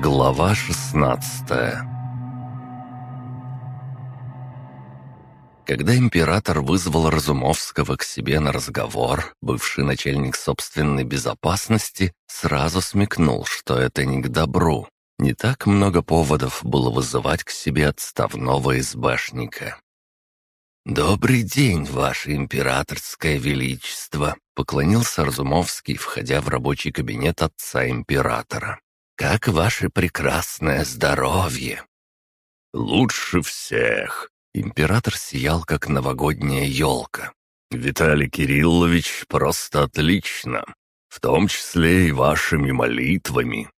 Глава шестнадцатая Когда император вызвал Разумовского к себе на разговор, бывший начальник собственной безопасности сразу смекнул, что это не к добру. Не так много поводов было вызывать к себе отставного избашника. «Добрый день, ваше императорское величество!» — поклонился Разумовский, входя в рабочий кабинет отца императора. «Как ваше прекрасное здоровье!» «Лучше всех!» — император сиял, как новогодняя елка. «Виталий Кириллович просто отлично, в том числе и вашими молитвами.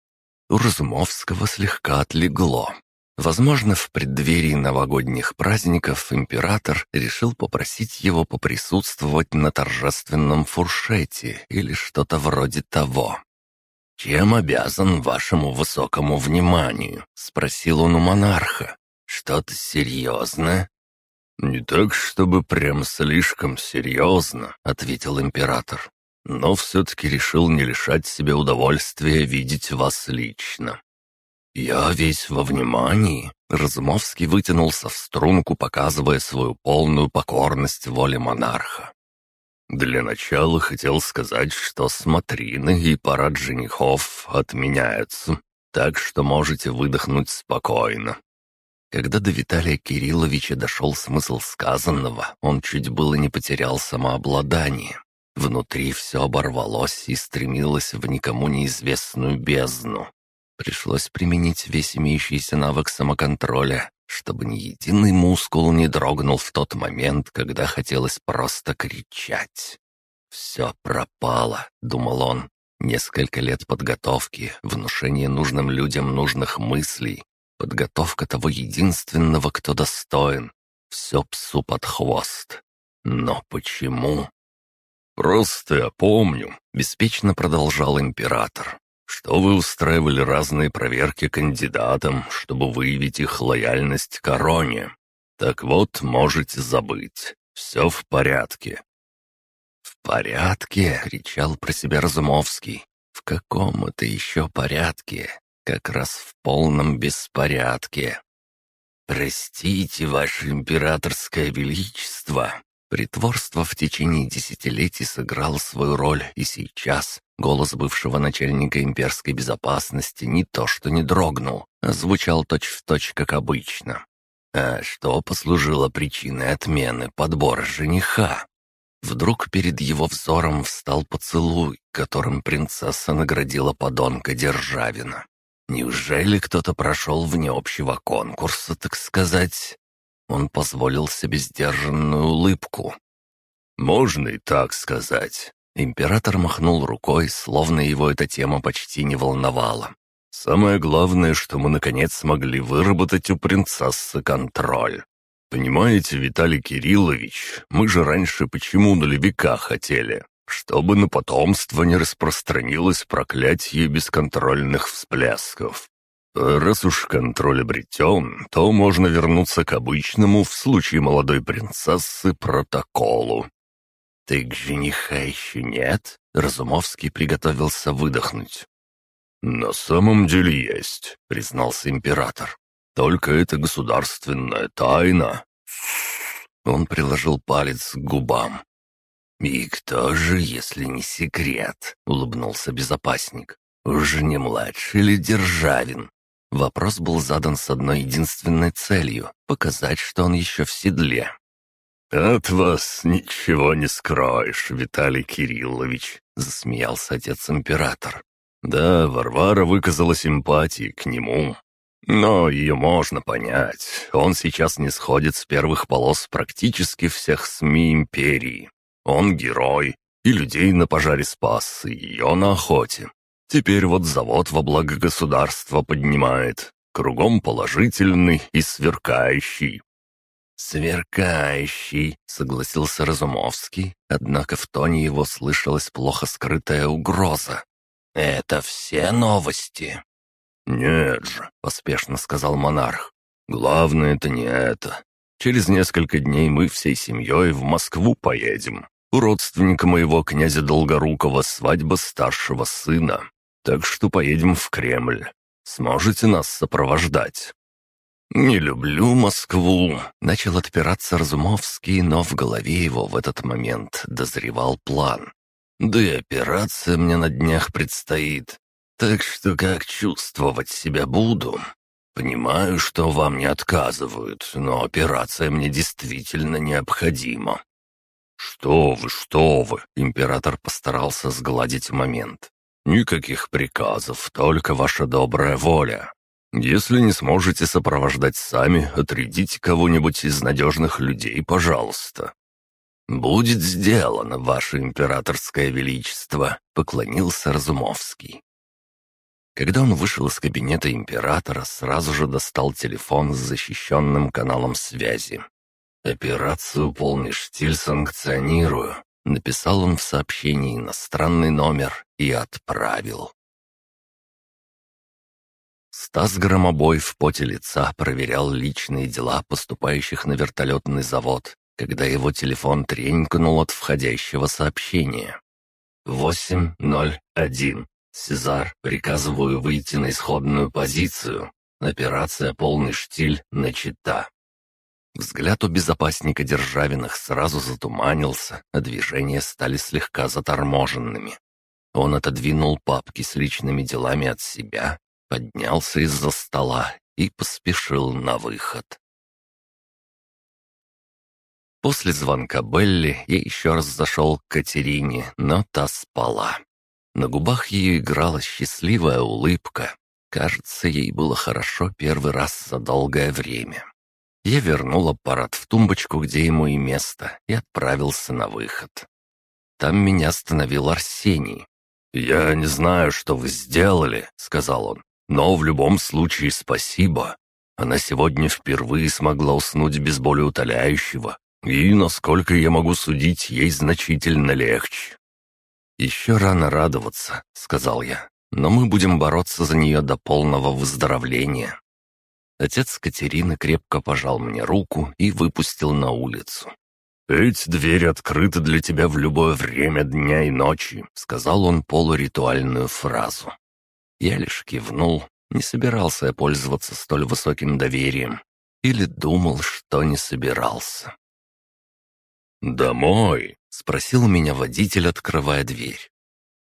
У Разумовского слегка отлегло. Возможно, в преддверии новогодних праздников император решил попросить его поприсутствовать на торжественном фуршете или что-то вроде того. «Чем обязан вашему высокому вниманию?» — спросил он у монарха. «Что-то серьезное?» «Не так, чтобы прям слишком серьезно», — ответил император но все-таки решил не лишать себя удовольствия видеть вас лично. «Я весь во внимании», — Разумовский вытянулся в струнку, показывая свою полную покорность воле монарха. «Для начала хотел сказать, что смотрины и парад женихов отменяются, так что можете выдохнуть спокойно». Когда до Виталия Кирилловича дошел смысл сказанного, он чуть было не потерял самообладание. Внутри все оборвалось и стремилось в никому неизвестную бездну. Пришлось применить весь имеющийся навык самоконтроля, чтобы ни единый мускул не дрогнул в тот момент, когда хотелось просто кричать. «Все пропало», — думал он. Несколько лет подготовки, внушение нужным людям нужных мыслей, подготовка того единственного, кто достоин. Все псу под хвост. Но почему? «Просто я помню», — беспечно продолжал император, «что вы устраивали разные проверки кандидатам, чтобы выявить их лояльность короне. Так вот, можете забыть. Все в порядке». «В порядке?» — кричал про себя Разумовский. «В каком это еще порядке? Как раз в полном беспорядке». «Простите, ваше императорское величество», Притворство в течение десятилетий сыграло свою роль, и сейчас голос бывшего начальника имперской безопасности не то что не дрогнул, а звучал точь-в-точь, точь, как обычно. А что послужило причиной отмены подбора жениха? Вдруг перед его взором встал поцелуй, которым принцесса наградила подонка Державина. Неужели кто-то прошел вне общего конкурса, так сказать? Он позволил себе сдержанную улыбку. «Можно и так сказать». Император махнул рукой, словно его эта тема почти не волновала. «Самое главное, что мы наконец смогли выработать у принцессы контроль. Понимаете, Виталий Кириллович, мы же раньше почему нулевика хотели? Чтобы на потомство не распространилось проклятие бесконтрольных всплесков. Раз уж контроль обретен, то можно вернуться к обычному в случае молодой принцессы протоколу. «Так жениха еще нет?» — Разумовский приготовился выдохнуть. «На самом деле есть», — признался император. «Только это государственная тайна». Он приложил палец к губам. «И кто же, если не секрет?» — улыбнулся безопасник. «Уже не младший ли Державин?» Вопрос был задан с одной единственной целью — показать, что он еще в седле. «От вас ничего не скроешь, Виталий Кириллович», — засмеялся отец-император. «Да, Варвара выказала симпатии к нему. Но ее можно понять. Он сейчас не сходит с первых полос практически всех СМИ империи. Он герой, и людей на пожаре спас, и ее на охоте. Теперь вот завод во благо государства поднимает. Кругом положительный и сверкающий. «Сверкающий», — согласился Разумовский, однако в тоне его слышалась плохо скрытая угроза. «Это все новости?» «Нет же», — поспешно сказал монарх. «Главное это не это. Через несколько дней мы всей семьей в Москву поедем. У родственника моего князя Долгорукова свадьба старшего сына. Так что поедем в Кремль. Сможете нас сопровождать?» «Не люблю Москву», — начал отпираться Разумовский, но в голове его в этот момент дозревал план. «Да и операция мне на днях предстоит, так что как чувствовать себя буду? Понимаю, что вам не отказывают, но операция мне действительно необходима». «Что вы, что вы!» — император постарался сгладить момент. «Никаких приказов, только ваша добрая воля. Если не сможете сопровождать сами, отрядите кого-нибудь из надежных людей, пожалуйста». «Будет сделано, ваше императорское величество», — поклонился Разумовский. Когда он вышел из кабинета императора, сразу же достал телефон с защищенным каналом связи. «Операцию «Полный штиль» санкционирую», — написал он в сообщении иностранный номер и отправил. Стас Громобой в поте лица проверял личные дела поступающих на вертолетный завод, когда его телефон тренькнул от входящего сообщения. «8.01. Сезар, приказываю выйти на исходную позицию. Операция «Полный штиль» начата». Взгляд у безопасника Державиных сразу затуманился, а движения стали слегка заторможенными. Он отодвинул папки с личными делами от себя поднялся из-за стола и поспешил на выход. После звонка Белли я еще раз зашел к Катерине, но та спала. На губах ее играла счастливая улыбка. Кажется, ей было хорошо первый раз за долгое время. Я вернул аппарат в тумбочку, где ему и место, и отправился на выход. Там меня остановил Арсений. «Я не знаю, что вы сделали», — сказал он. Но в любом случае спасибо. Она сегодня впервые смогла уснуть без боли утоляющего, и, насколько я могу судить, ей значительно легче. «Еще рано радоваться», — сказал я, «но мы будем бороться за нее до полного выздоровления». Отец Катерины крепко пожал мне руку и выпустил на улицу. «Эти двери открыты для тебя в любое время дня и ночи», — сказал он полуритуальную фразу. Я лишь кивнул, не собирался я пользоваться столь высоким доверием. Или думал, что не собирался. «Домой?» — спросил меня водитель, открывая дверь.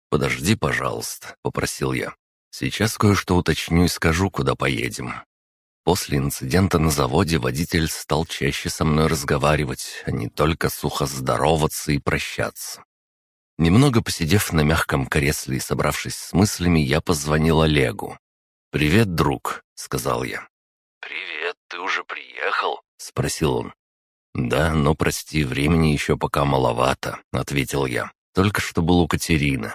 «Подожди, пожалуйста», — попросил я. «Сейчас кое-что уточню и скажу, куда поедем». После инцидента на заводе водитель стал чаще со мной разговаривать, а не только сухо здороваться и прощаться. Немного посидев на мягком кресле и собравшись с мыслями, я позвонил Олегу. «Привет, друг», — сказал я. «Привет, ты уже приехал?» — спросил он. «Да, но, прости, времени еще пока маловато», — ответил я. «Только что был у Катерины».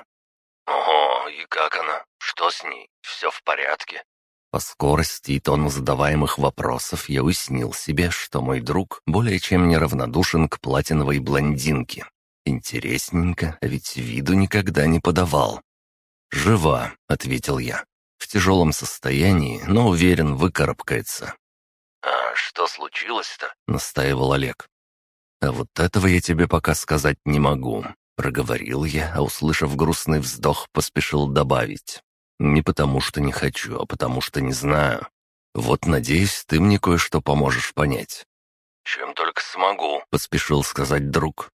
«Ого, и как она? Что с ней? Все в порядке?» По скорости и тону задаваемых вопросов я уяснил себе, что мой друг более чем неравнодушен к платиновой блондинке, Интересненько, а ведь виду никогда не подавал. «Жива», — ответил я. «В тяжелом состоянии, но уверен, выкарабкается». «А что случилось-то?» — настаивал Олег. «А вот этого я тебе пока сказать не могу», — проговорил я, а, услышав грустный вздох, поспешил добавить. «Не потому что не хочу, а потому что не знаю. Вот, надеюсь, ты мне кое-что поможешь понять». «Чем только смогу», — поспешил сказать друг.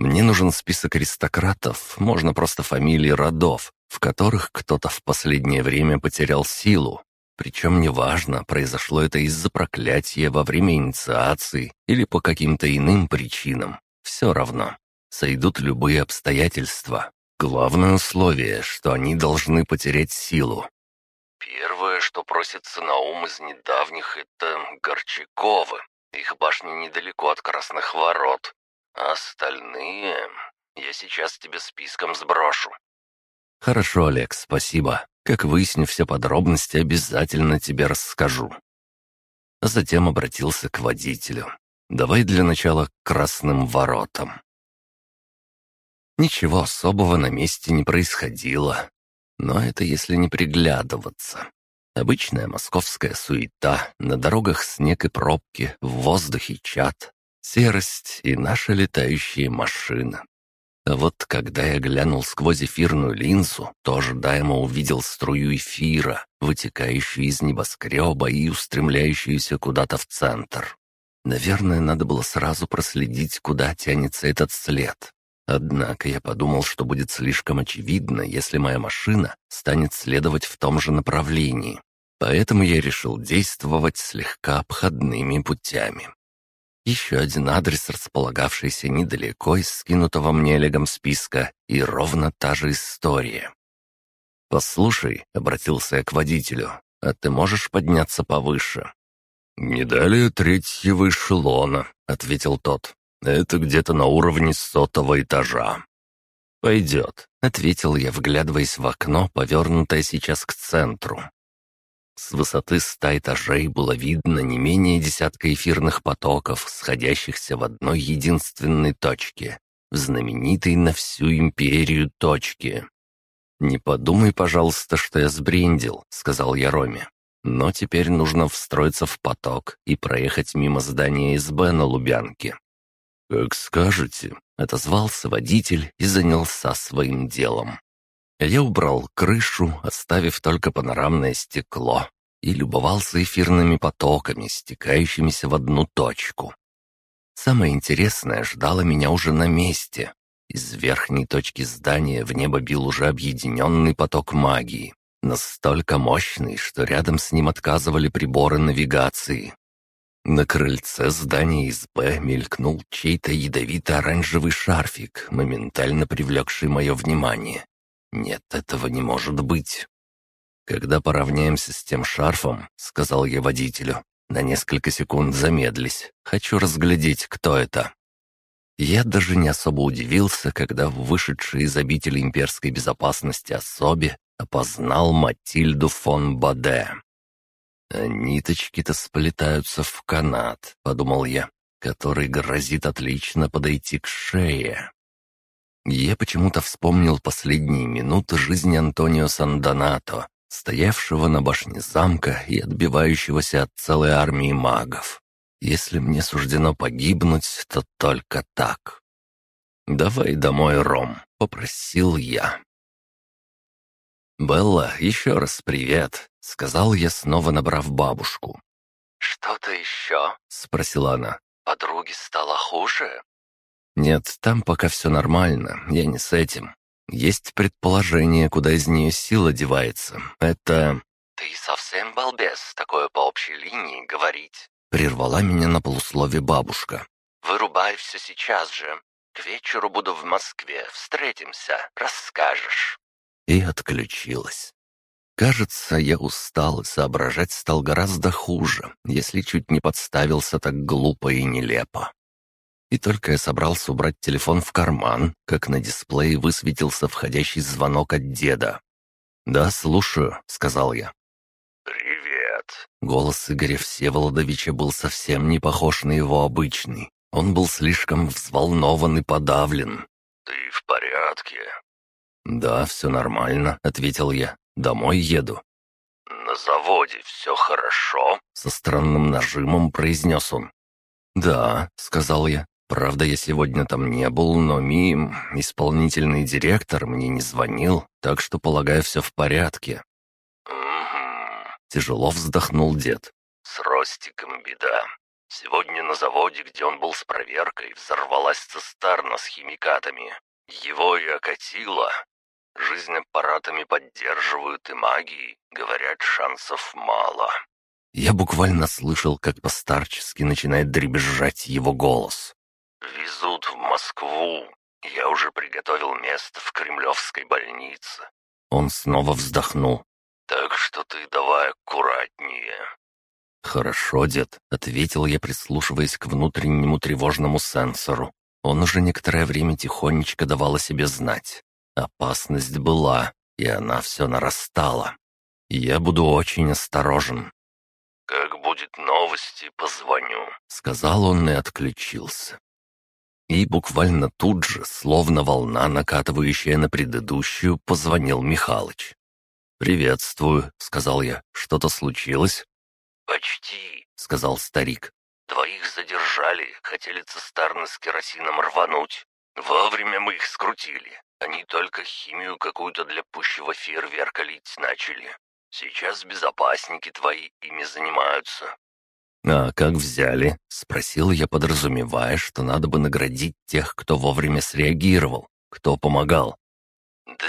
Мне нужен список аристократов, можно просто фамилии родов, в которых кто-то в последнее время потерял силу. Причем неважно, произошло это из-за проклятия во время инициации или по каким-то иным причинам. Все равно. Сойдут любые обстоятельства. Главное условие, что они должны потерять силу. Первое, что просится на ум из недавних, это Горчаковы. Их башня недалеко от Красных Ворот. А остальные я сейчас тебе списком сброшу». «Хорошо, Олег, спасибо. Как выясню все подробности, обязательно тебе расскажу». Затем обратился к водителю. «Давай для начала к красным воротам». Ничего особого на месте не происходило. Но это если не приглядываться. Обычная московская суета, на дорогах снег и пробки, в воздухе чат, серость и наша летающая машина. А вот когда я глянул сквозь эфирную линзу, то ожидаемо увидел струю эфира, вытекающую из небоскреба и устремляющуюся куда-то в центр. Наверное, надо было сразу проследить, куда тянется этот след. Однако я подумал, что будет слишком очевидно, если моя машина станет следовать в том же направлении. Поэтому я решил действовать слегка обходными путями. Еще один адрес, располагавшийся недалеко из скинутого мне Олегом списка, и ровно та же история. «Послушай», — обратился я к водителю, — «а ты можешь подняться повыше?» «Не далее третьего эшелона», — ответил тот. «Это где-то на уровне сотого этажа». «Пойдет», — ответил я, вглядываясь в окно, повернутое сейчас к центру. С высоты ста этажей было видно не менее десятка эфирных потоков, сходящихся в одной единственной точке, в знаменитой на всю империю точке. «Не подумай, пожалуйста, что я сбрендил», — сказал я Роме. «Но теперь нужно встроиться в поток и проехать мимо здания СБ на Лубянке». «Как скажете», — отозвался водитель и занялся своим делом. Я убрал крышу, оставив только панорамное стекло, и любовался эфирными потоками, стекающимися в одну точку. Самое интересное ждало меня уже на месте. Из верхней точки здания в небо бил уже объединенный поток магии, настолько мощный, что рядом с ним отказывали приборы навигации. На крыльце здания СБ мелькнул чей-то ядовито-оранжевый шарфик, моментально привлекший мое внимание. «Нет, этого не может быть». «Когда поравняемся с тем шарфом», — сказал я водителю, — «на несколько секунд замедлись. Хочу разглядеть, кто это». Я даже не особо удивился, когда вышедший из обители имперской безопасности особе опознал Матильду фон Баде. «А ниточки-то сплетаются в канат», — подумал я, который грозит отлично подойти к шее. Я почему-то вспомнил последние минуты жизни Антонио Сандонато, стоявшего на башне замка и отбивающегося от целой армии магов. Если мне суждено погибнуть, то только так. «Давай домой, Ром», — попросил я. «Белла, еще раз привет», — сказал я, снова набрав бабушку. «Что-то еще?» — спросила она. «Подруге стало хуже?» «Нет, там пока все нормально, я не с этим. Есть предположение, куда из нее сила девается. Это...» «Ты совсем балбес, такое по общей линии говорить». Прервала меня на полуслове бабушка. «Вырубай все сейчас же. К вечеру буду в Москве. Встретимся. Расскажешь». И отключилась. Кажется, я устал и соображать стал гораздо хуже, если чуть не подставился так глупо и нелепо. И только я собрался убрать телефон в карман, как на дисплее высветился входящий звонок от деда. «Да, слушаю», — сказал я. «Привет». Голос Игоря Всеволодовича был совсем не похож на его обычный. Он был слишком взволнован и подавлен. «Ты в порядке?» «Да, все нормально», — ответил я. «Домой еду». «На заводе все хорошо?» Со странным нажимом произнес он. «Да», — сказал я. Правда, я сегодня там не был, но Ми, исполнительный директор, мне не звонил, так что, полагаю, все в порядке». «Угу». Тяжело вздохнул дед. «С Ростиком беда. Сегодня на заводе, где он был с проверкой, взорвалась цистерна с химикатами. Его и окатило. Жизнь аппаратами поддерживают и магией. Говорят, шансов мало». Я буквально слышал, как постарчески начинает дребезжать его голос. «Везут в Москву. Я уже приготовил место в Кремлевской больнице». Он снова вздохнул. «Так что ты давай аккуратнее». «Хорошо, дед», — ответил я, прислушиваясь к внутреннему тревожному сенсору. Он уже некоторое время тихонечко давал о себе знать. Опасность была, и она все нарастала. Я буду очень осторожен. «Как будет новости, позвоню», — сказал он и отключился. И буквально тут же, словно волна, накатывающая на предыдущую, позвонил Михалыч. «Приветствую», — сказал я. «Что-то случилось?» «Почти», — сказал старик. «Двоих задержали, хотели цистерны с керосином рвануть, Вовремя мы их скрутили. Они только химию какую-то для пущего фейерверка лить начали. Сейчас безопасники твои ими занимаются». «А как взяли?» — спросил я, подразумевая, что надо бы наградить тех, кто вовремя среагировал, кто помогал. «Да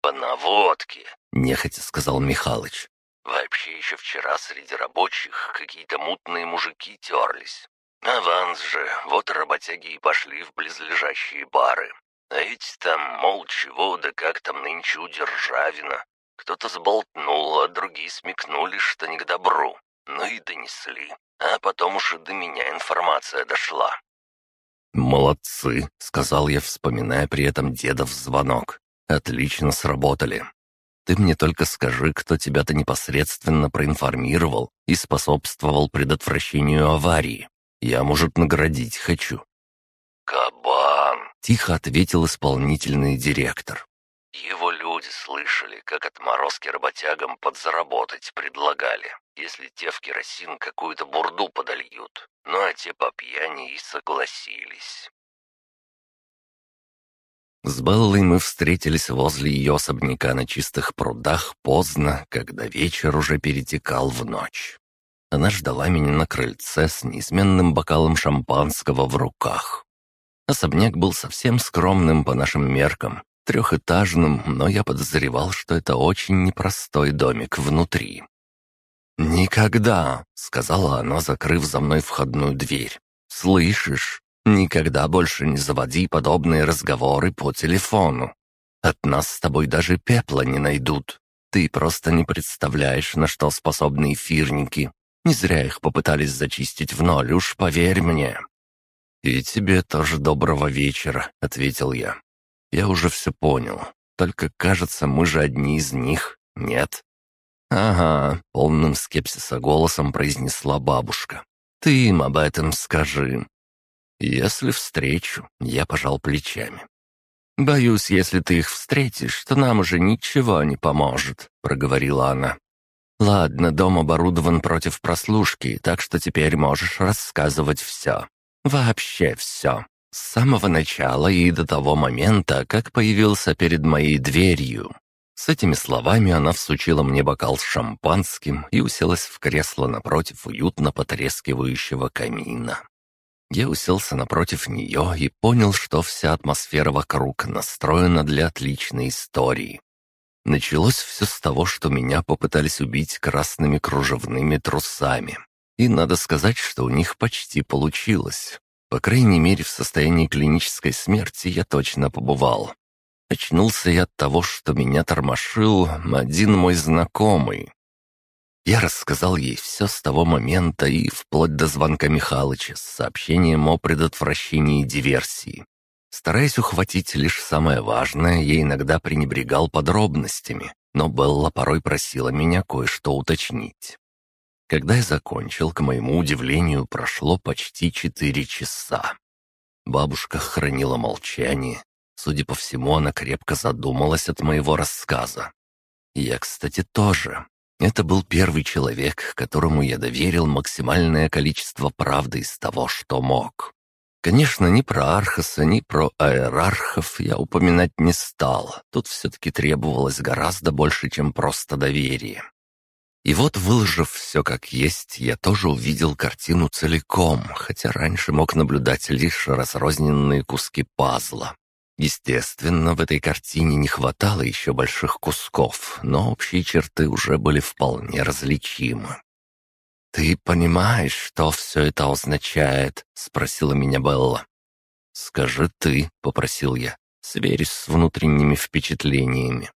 по наводке», — нехотя сказал Михалыч. «Вообще еще вчера среди рабочих какие-то мутные мужики терлись. Аванс же, вот работяги и пошли в близлежащие бары. А эти там, мол, чего, да как там нынче у Державина. Кто-то сболтнул, а другие смекнули, что не к добру. Ну и донесли. А потом уж и до меня информация дошла. «Молодцы», — сказал я, вспоминая при этом дедов звонок. «Отлично сработали. Ты мне только скажи, кто тебя-то непосредственно проинформировал и способствовал предотвращению аварии. Я, может, наградить хочу». «Кабан!» — тихо ответил исполнительный директор. «Его люди слышали, как отморозки работягам подзаработать предлагали, если те в керосин какую-то бурду подольют. Ну а те по пьяни и согласились». С Беллой мы встретились возле ее особняка на чистых прудах поздно, когда вечер уже перетекал в ночь. Она ждала меня на крыльце с неизменным бокалом шампанского в руках. Особняк был совсем скромным по нашим меркам, трехэтажным, но я подозревал, что это очень непростой домик внутри. «Никогда», — сказала она, закрыв за мной входную дверь. «Слышишь? Никогда больше не заводи подобные разговоры по телефону. От нас с тобой даже пепла не найдут. Ты просто не представляешь, на что способны эфирники. Не зря их попытались зачистить в ноль, уж поверь мне». «И тебе тоже доброго вечера», — ответил я. «Я уже все понял. Только, кажется, мы же одни из них, нет?» «Ага», — полным скепсиса голосом произнесла бабушка. «Ты им об этом скажи». «Если встречу», — я пожал плечами. «Боюсь, если ты их встретишь, то нам уже ничего не поможет», — проговорила она. «Ладно, дом оборудован против прослушки, так что теперь можешь рассказывать все. Вообще все. С самого начала и до того момента, как появился перед моей дверью». С этими словами она всучила мне бокал с шампанским и уселась в кресло напротив уютно потрескивающего камина. Я уселся напротив нее и понял, что вся атмосфера вокруг настроена для отличной истории. Началось все с того, что меня попытались убить красными кружевными трусами. И надо сказать, что у них почти получилось. По крайней мере, в состоянии клинической смерти я точно побывал. Очнулся я от того, что меня тормошил один мой знакомый. Я рассказал ей все с того момента и вплоть до звонка Михалыча с сообщением о предотвращении диверсии. Стараясь ухватить лишь самое важное, я иногда пренебрегал подробностями, но Белла порой просила меня кое-что уточнить. Когда я закончил, к моему удивлению, прошло почти четыре часа. Бабушка хранила молчание. Судя по всему, она крепко задумалась от моего рассказа. Я, кстати, тоже. Это был первый человек, которому я доверил максимальное количество правды из того, что мог. Конечно, ни про Архаса, ни про аэрархов я упоминать не стал. Тут все-таки требовалось гораздо больше, чем просто доверие. И вот, выложив все как есть, я тоже увидел картину целиком, хотя раньше мог наблюдать лишь разрозненные куски пазла. Естественно, в этой картине не хватало еще больших кусков, но общие черты уже были вполне различимы. «Ты понимаешь, что все это означает?» — спросила меня Белла. «Скажи ты», — попросил я, сверясь с внутренними впечатлениями.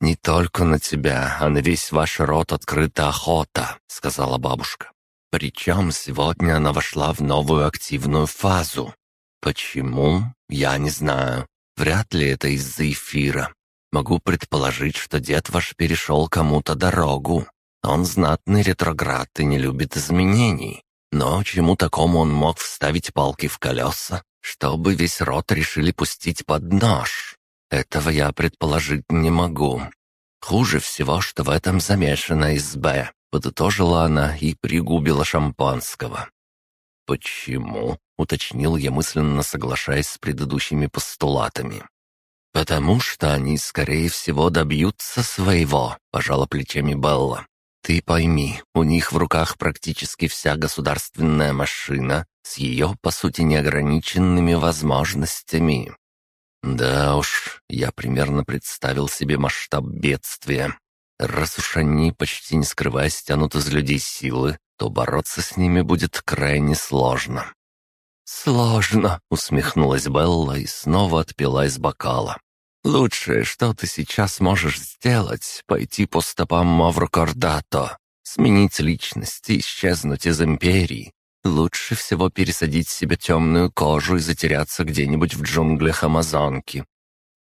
«Не только на тебя, а на весь ваш род открыта охота», — сказала бабушка. «Причем сегодня она вошла в новую активную фазу. Почему? Я не знаю. Вряд ли это из-за эфира. Могу предположить, что дед ваш перешел кому-то дорогу. Он знатный ретроград и не любит изменений. Но чему такому он мог вставить палки в колеса, чтобы весь род решили пустить под нож? Этого я предположить не могу. Хуже всего, что в этом замешана СБ, подытожила она и пригубила шампанского. «Почему?» — уточнил я мысленно, соглашаясь с предыдущими постулатами. «Потому что они, скорее всего, добьются своего», — пожала плечами Белла. «Ты пойми, у них в руках практически вся государственная машина с ее, по сути, неограниченными возможностями». Да уж, я примерно представил себе масштаб бедствия. Раз уж они, почти не скрываясь, тянут из людей силы, то бороться с ними будет крайне сложно. «Сложно», — усмехнулась Белла и снова отпила из бокала. «Лучшее, что ты сейчас можешь сделать, пойти по стопам Маврокордато, сменить личность и исчезнуть из Империи. Лучше всего пересадить себе темную кожу и затеряться где-нибудь в джунглях Амазонки.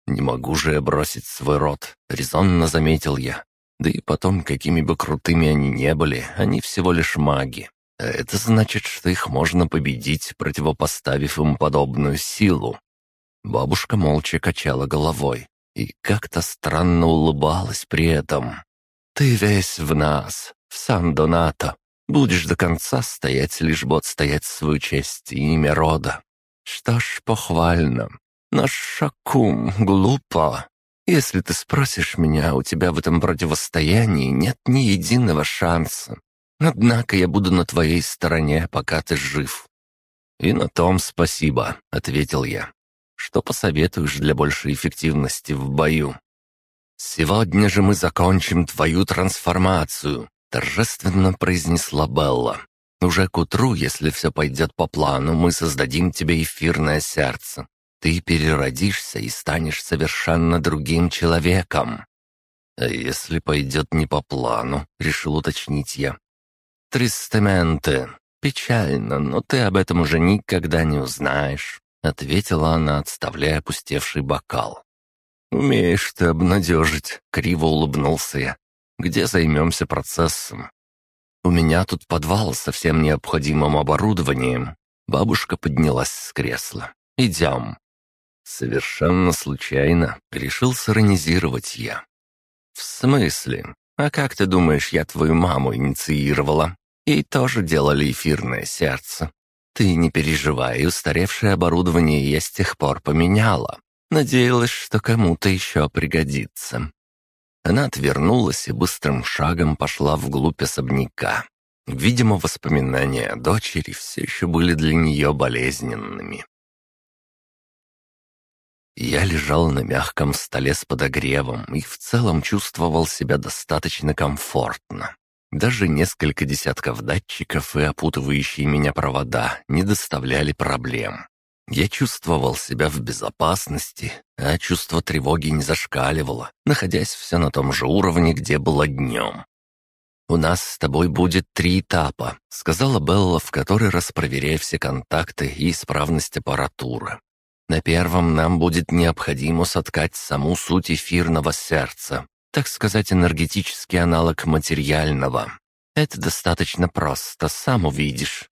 Не могу же я бросить свой род, резонно заметил я. Да и потом, какими бы крутыми они не были, они всего лишь маги. А это значит, что их можно победить, противопоставив им подобную силу. Бабушка молча качала головой и как-то странно улыбалась при этом. «Ты весь в нас, в Сан-Донато. Будешь до конца стоять, лишь бы отстоять свою честь и имя рода. Что ж, похвально. Но шакум глупо. Если ты спросишь меня, у тебя в этом противостоянии нет ни единого шанса. Однако я буду на твоей стороне, пока ты жив». «И на том спасибо», — ответил я. «Что посоветуешь для большей эффективности в бою?» «Сегодня же мы закончим твою трансформацию», — торжественно произнесла Белла. «Уже к утру, если все пойдет по плану, мы создадим тебе эфирное сердце. Ты переродишься и станешь совершенно другим человеком». «А если пойдет не по плану?» — решил уточнить я. «Тристаменты. Печально, но ты об этом уже никогда не узнаешь», — ответила она, отставляя опустевший бокал. «Умеешь ты обнадежить», — криво улыбнулся я. «Где займемся процессом?» «У меня тут подвал со всем необходимым оборудованием». Бабушка поднялась с кресла. «Идем». Совершенно случайно решил сиронизировать я. «В смысле? А как ты думаешь, я твою маму инициировала? Ей тоже делали эфирное сердце. Ты не переживай, устаревшее оборудование я с тех пор поменяла. Надеялась, что кому-то еще пригодится». Она отвернулась и быстрым шагом пошла вглубь особняка. Видимо, воспоминания о дочери все еще были для нее болезненными. Я лежал на мягком столе с подогревом и в целом чувствовал себя достаточно комфортно. Даже несколько десятков датчиков и опутывающие меня провода не доставляли проблем. Я чувствовал себя в безопасности, а чувство тревоги не зашкаливало, находясь все на том же уровне, где было днем. «У нас с тобой будет три этапа», — сказала Белла, в который раз проверяя все контакты и исправность аппаратуры. На первом нам будет необходимо соткать саму суть эфирного сердца, так сказать, энергетический аналог материального. Это достаточно просто, сам увидишь.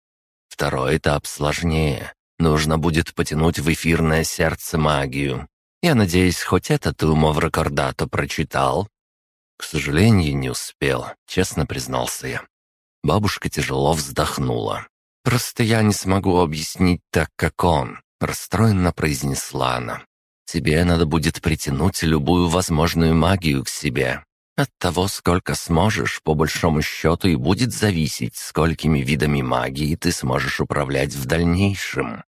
Второй этап сложнее. Нужно будет потянуть в эфирное сердце магию. Я надеюсь, хоть это ты у Маврокордато прочитал?» «К сожалению, не успел», — честно признался я. Бабушка тяжело вздохнула. «Просто я не смогу объяснить так, как он. Расстроенно произнесла она. «Тебе надо будет притянуть любую возможную магию к себе. От того, сколько сможешь, по большому счету и будет зависеть, сколькими видами магии ты сможешь управлять в дальнейшем».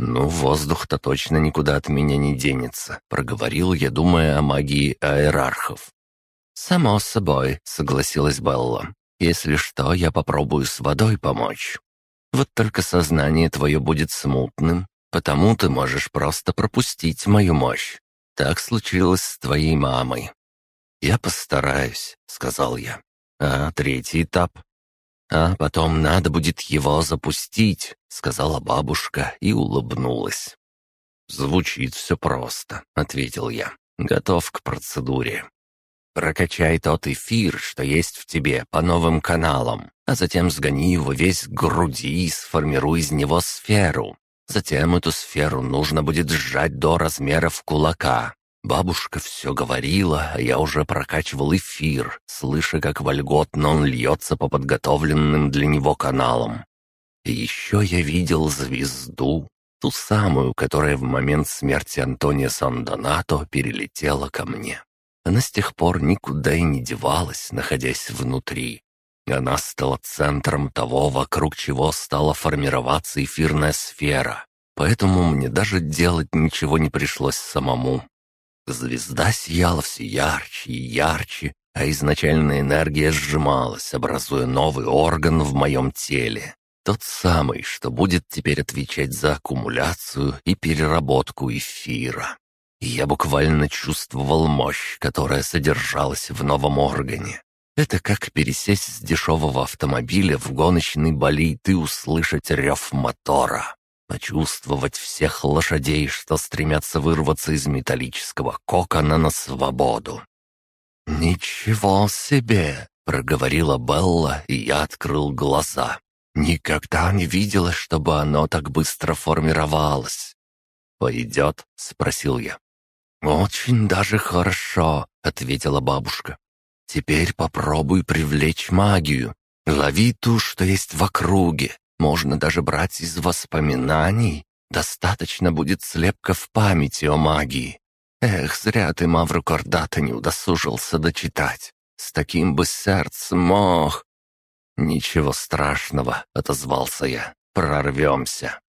«Ну, воздух-то точно никуда от меня не денется», — проговорил я, думая о магии аэрархов. «Само собой», — согласилась Белла. «Если что, я попробую с водой помочь. Вот только сознание твое будет смутным, Потому ты можешь просто пропустить мою мощь. Так случилось с твоей мамой». «Я постараюсь», — сказал я. «А третий этап?» «А потом надо будет его запустить», — сказала бабушка и улыбнулась. «Звучит все просто», — ответил я. «Готов к процедуре. Прокачай тот эфир, что есть в тебе, по новым каналам, а затем сгони его весь к груди и сформируй из него сферу. Затем эту сферу нужно будет сжать до размеров кулака. Бабушка все говорила, а я уже прокачивал эфир, слыша, как вольготно он льется по подготовленным для него каналам. И еще я видел звезду, ту самую, которая в момент смерти Антония Сан-Донато перелетела ко мне. Она с тех пор никуда и не девалась, находясь внутри. Она стала центром того, вокруг чего стала формироваться эфирная сфера. Поэтому мне даже делать ничего не пришлось самому. Звезда сияла все ярче и ярче, а изначальная энергия сжималась, образуя новый орган в моем теле. Тот самый, что будет теперь отвечать за аккумуляцию и переработку эфира. Я буквально чувствовал мощь, которая содержалась в новом органе. Это как пересесть с дешевого автомобиля в гоночный болид и услышать рев мотора. Почувствовать всех лошадей, что стремятся вырваться из металлического кокона на свободу. «Ничего себе!» — проговорила Белла, и я открыл глаза. Никогда не видела, чтобы оно так быстро формировалось. «Пойдет?» — спросил я. «Очень даже хорошо», — ответила бабушка. «Теперь попробуй привлечь магию. Лови ту, что есть в округе. Можно даже брать из воспоминаний. Достаточно будет слепка в памяти о магии. Эх, зря ты Мавру Кордата не удосужился дочитать. С таким бы сердцем мох. «Ничего страшного», — отозвался я. «Прорвемся».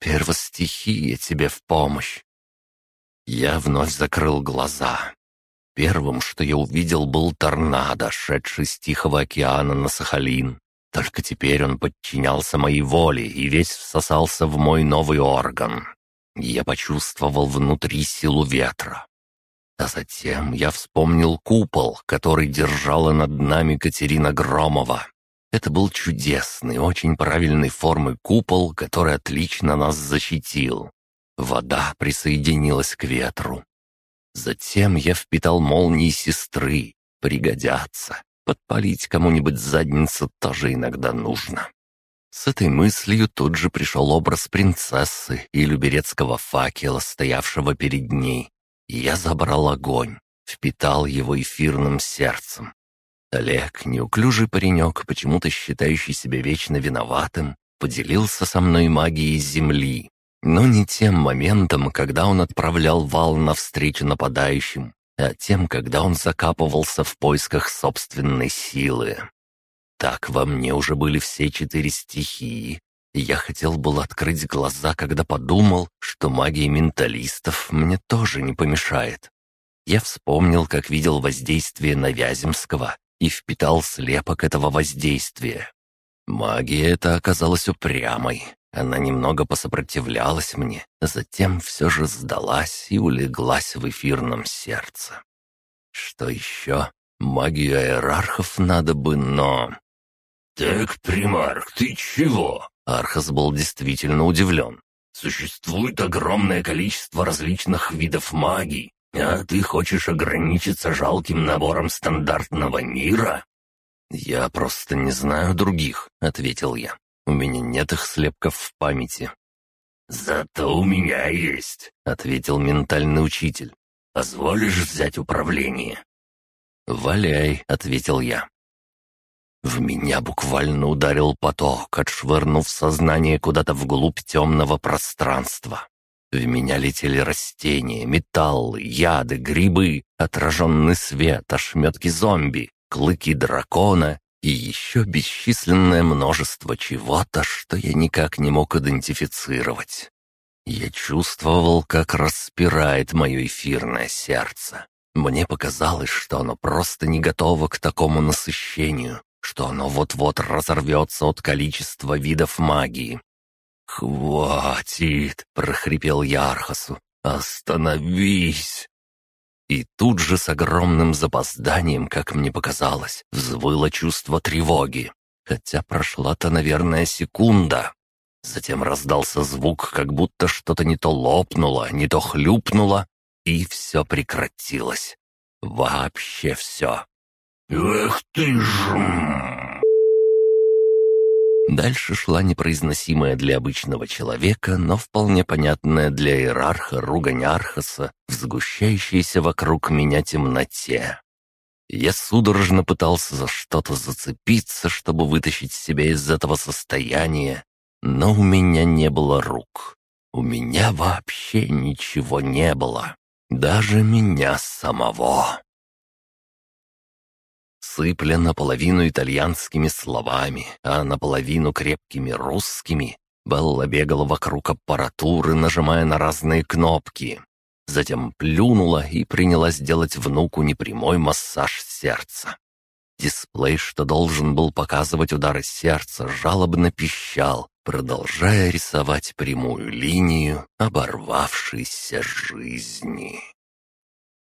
«Первостихия тебе в помощь». Я вновь закрыл глаза. Первым, что я увидел, был торнадо, шедший с Тихого океана на Сахалин. Только теперь он подчинялся моей воле и весь всосался в мой новый орган. Я почувствовал внутри силу ветра. А затем я вспомнил купол, который держала над нами Катерина Громова. Это был чудесный, очень правильной формы купол, который отлично нас защитил. Вода присоединилась к ветру. Затем я впитал молнии сестры. Пригодятся. Подпалить кому-нибудь задницу тоже иногда нужно. С этой мыслью тут же пришел образ принцессы и люберецкого факела, стоявшего перед ней. Я забрал огонь, впитал его эфирным сердцем. Олег, неуклюжий паренек, почему-то считающий себя вечно виноватым, поделился со мной магией земли, но не тем моментом, когда он отправлял вал навстречу нападающим, а тем, когда он закапывался в поисках собственной силы. Так во мне уже были все четыре стихии, и я хотел был открыть глаза, когда подумал, что магия менталистов мне тоже не помешает. Я вспомнил, как видел воздействие на Вяземского и впитал слепок этого воздействия. Магия эта оказалась упрямой. Она немного посопротивлялась мне, затем все же сдалась и улеглась в эфирном сердце. Что еще? Магию иерархов надо бы, но... «Так, примарх, ты чего?» Архас был действительно удивлен. «Существует огромное количество различных видов магии, «А ты хочешь ограничиться жалким набором стандартного мира?» «Я просто не знаю других», — ответил я. «У меня нет их слепков в памяти». «Зато у меня есть», — ответил ментальный учитель. «Позволишь взять управление?» «Валяй», — ответил я. В меня буквально ударил поток, отшвырнув сознание куда-то вглубь темного пространства. В меня летели растения, металлы, яды, грибы, отраженный свет, ошметки зомби, клыки дракона и еще бесчисленное множество чего-то, что я никак не мог идентифицировать. Я чувствовал, как распирает мое эфирное сердце. Мне показалось, что оно просто не готово к такому насыщению, что оно вот-вот разорвется от количества видов магии, «Хватит!» — прохрипел я Архасу. «Остановись!» И тут же с огромным запозданием, как мне показалось, взвыло чувство тревоги. Хотя прошла-то, наверное, секунда. Затем раздался звук, как будто что-то не то лопнуло, не то хлюпнуло, и все прекратилось. Вообще все. «Эх ты ж!» Дальше шла непроизносимая для обычного человека, но вполне понятная для иерарха ругань Архаса в вокруг меня темноте. Я судорожно пытался за что-то зацепиться, чтобы вытащить себя из этого состояния, Но у меня не было рук. У меня вообще ничего не было. Даже меня самого. Сыпля наполовину итальянскими словами, а наполовину крепкими русскими, Белла бегала вокруг аппаратуры, нажимая на разные кнопки. Затем плюнула и принялась делать внуку непрямой массаж сердца. Дисплей, что должен был показывать удары сердца, жалобно пищал, продолжая рисовать прямую линию оборвавшейся жизни.